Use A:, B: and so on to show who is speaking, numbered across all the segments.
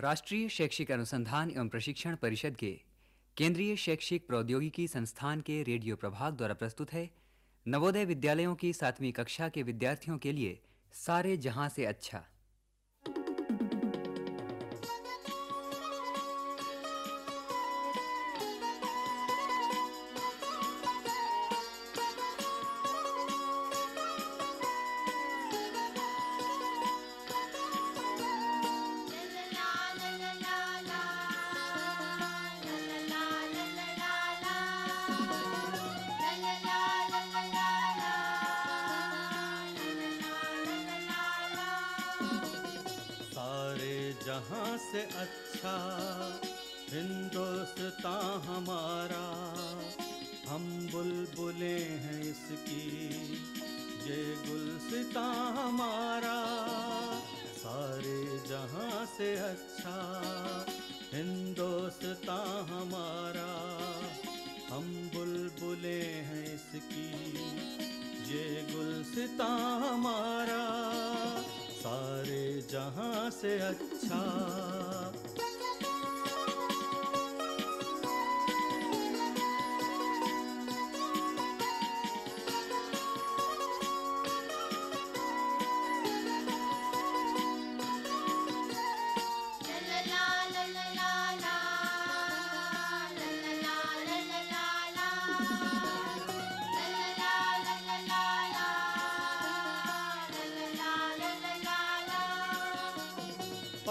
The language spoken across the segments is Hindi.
A: राष्ट्रीय शैक्षिक अनुसंधान एवं प्रशिक्षण परिषद के केंद्रीय शैक्षिक प्रौद्योगिकी संस्थान के रेडियो प्रभाग द्वारा प्रस्तुत है। नवोदय विद्यालयों की सातवीं कक्षा के विद्यार्थियों के लिए सारे जहाँ से अच्छा।
B: सारे जहाँ से अच्छा हिंदुस्तान हमारा। हम बुलबुले हैं इसकी, ये गुलसिता हमारा। सारे जहाँ से अच्छा हिंदुस्तान हमारा। हम बुलबुले हैं इसकी, ये गुलसिता हमारा। सारे जहाँ से अच्छा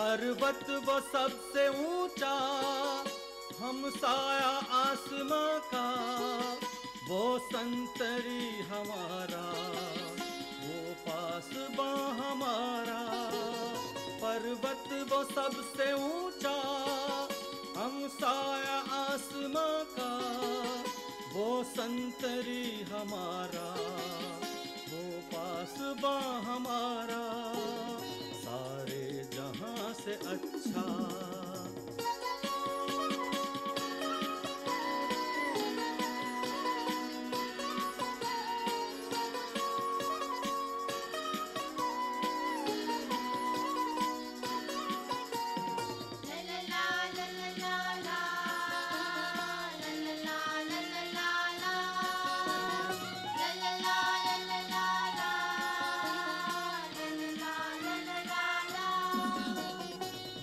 B: पर्वत वो सबसे ऊँचा, हम साया आसमां का, वो संतरी हमारा, वो पास बा हमारा। पर्वत वो सबसे ऊँचा, हम साया आसमां का, वो संतरी हमारा, वो पास बा हमारा। अच्छा।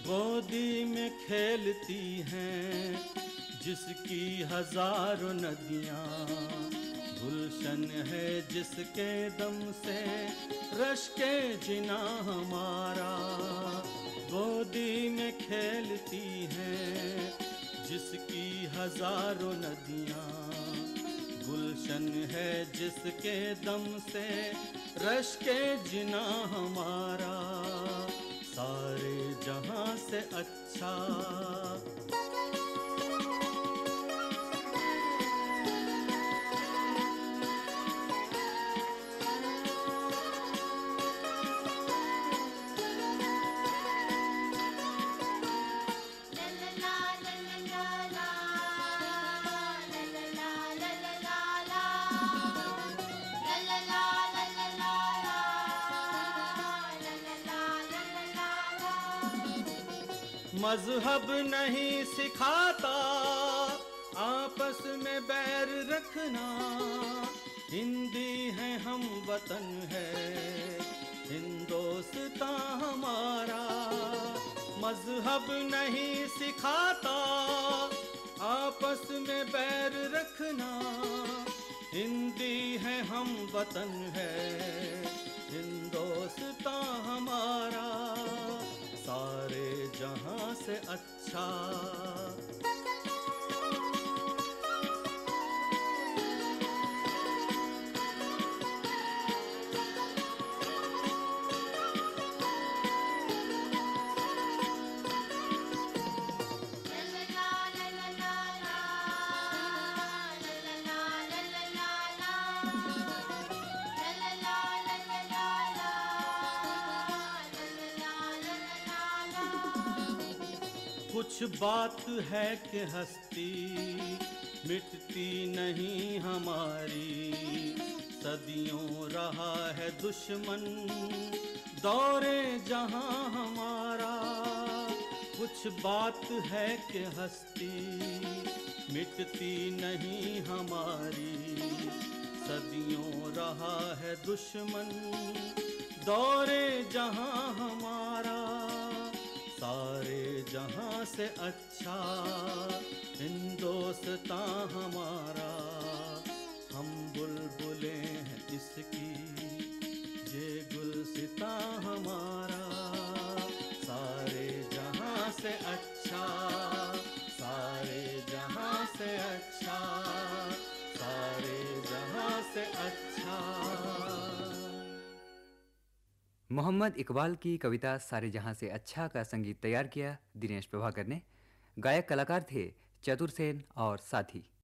B: गोदी में खेलती हैं, जिसकी हज़ारों नदियाँ। गुलशन है जिसके दम से रश के जिना हमारा। गोदी में खेलती हैं, जिसकी हज़ारों नदियाँ। गुलशन है जिसके दम से रश के जिना हमारा। सारे जहाँ से अच्छा। मज़हब नहीं सिखाता, आपस में बैर रखना। हिंदी है हम वतन है, हिंदोस्ता हमारा। मज़हब नहीं सिखाता, आपस में बैर रखना। हिंदी है हम वतन है, हिंदोस्ता से अच्छा। कुछ बात है कि हस्ती मिटती नहीं हमारी। सदियों रहा है दुश्मन, दौरे जहाँ हमारा। कुछ बात है कि हस्ती मिटती नहीं हमारी। सदियों रहा है दुश्मन, दौरे जहाँ हमारा। सारे जहाँ से अच्छा
A: मोहम्मद इकबाल की कविता सारे जहाँ से अच्छा का संगीत तैयार किया, दिनेश प्रभाकर ने। गायक कलाकार थे चतुर सेन और साथी।